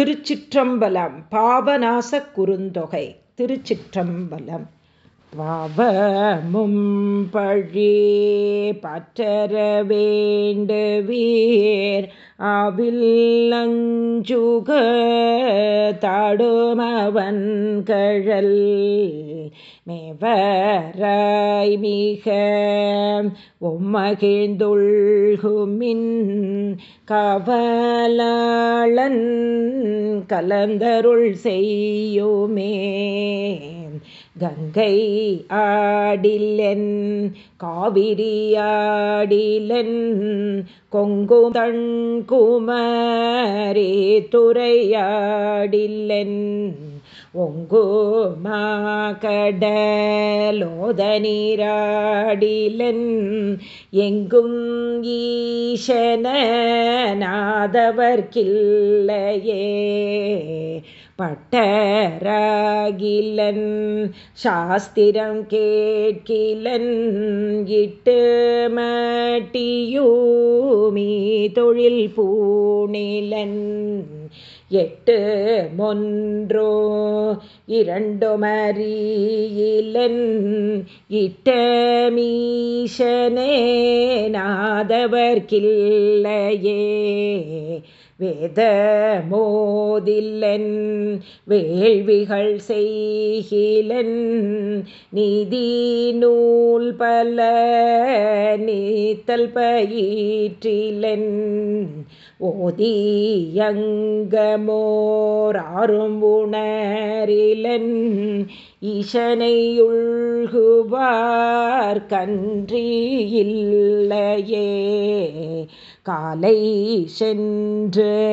திருச்சிற்றம்பலம் பாவநாச குறுந்தொகை திருச்சிற்றம்பலம். பாவமும் பழி பற்றர வேண்டுவீர் அவில்லஞ்சுக தாடுமவன் கழல் மேவராய் மிக உம்மகிழ்ந்துள்குமின் கவலாளன் கலந்தருள் செய்யுமே. கங்கை ஆடிலென் காவிரியாடிலென் கொங்கு தண் குமரே துறையாடிலென் ஒங்கு மாகடலோத நீராடிலன் எங்கும் ஈசனாதவர்கில்லையே பட்டராகிலன் சாஸ்திரம் கேட்கிலன் இட்டு மட்டியூமி தொழில் பூணிலன். எட்டு மொன்றோ இரண்டு மறியிலன் இட்டமீசனே நாதவர்கில்லையே. வேத மோதில்லன் வேள்விகள் செய்கிலன் நீதி நூல் பல நீத்தல் பயிற்றிலன். ஓதியங்கமோராறும் உணரிலன் ஈசனையுள்குவார் கன்றியில்லையே காலை சென்று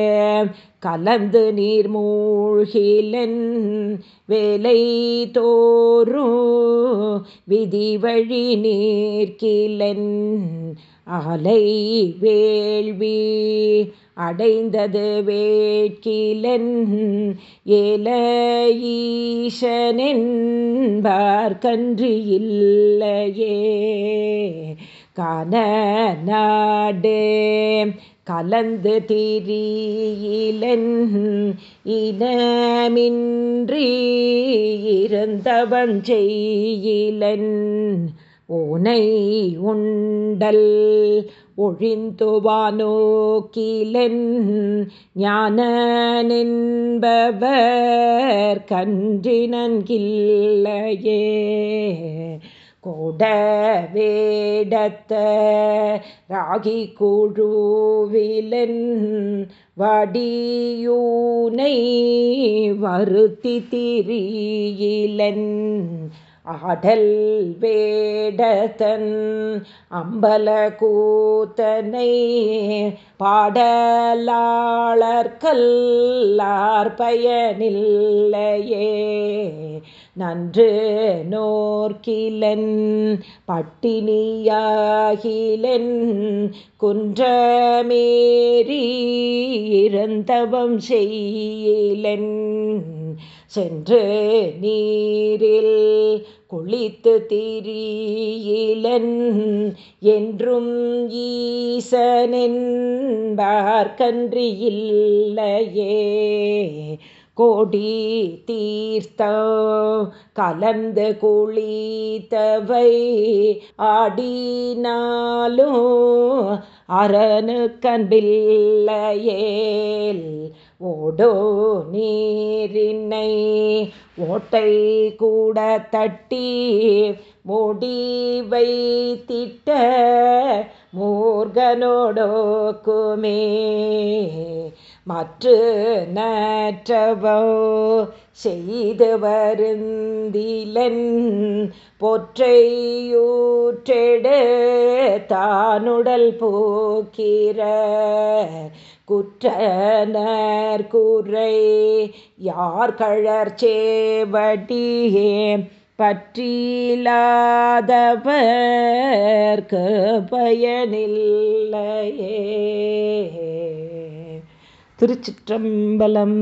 கலந்து நீர் மூழ்கிலன் வேலை தோறும் விதி வழி நீர்கிலன் ஆலை வேள்வி அடைந்தது வேட்கிலன் ஏல ஈசனென்பார் கன்று இல்லையே. கன நாடே கலந்து திரியிலன் இனமின்றி இருந்தவன் செய்யிலன் ஓனை உண்டல் ஒழிந்துவானோக்கிலன் ஞானனென்பவர் கன்றினன்கில்லையே கோட வேடத்த ராகி குழுவிலன் வடியூனை வருத்தி திரியிலன் ஆடல் வேடதன் அம்பல கூத்தனை பாடலாளர்கல்லார் பயனில்லையே. நன்று நோர்கிலன் பட்டினியாகிலன் குன்றமேறி இறந்தவம் செய்யிலன். சென்று நீரில் குளித்து திரியிலன் என்றும் ஈசனென்பார்கன்றியில்லையே கோடி தீர்த்தம் கலந்து குளித்தவை ஆடினாலும் அரணு கண்பில்லையேல். ஓடோ நீரினை ஓட்டை கூட தட்டி மூடி வைத்திட்ட மூர்கனோடோக்குமே மற்ற நற்றவோ செய்து வருந்திலன் பொற்றையூற்றெடு தானுடல் போக்கிற குற்றனர் குறை யார் கழற்சேவடியே பற்றிலாதவர்க்கு பயனில்லையே. திருச்சிற்றம்பலம்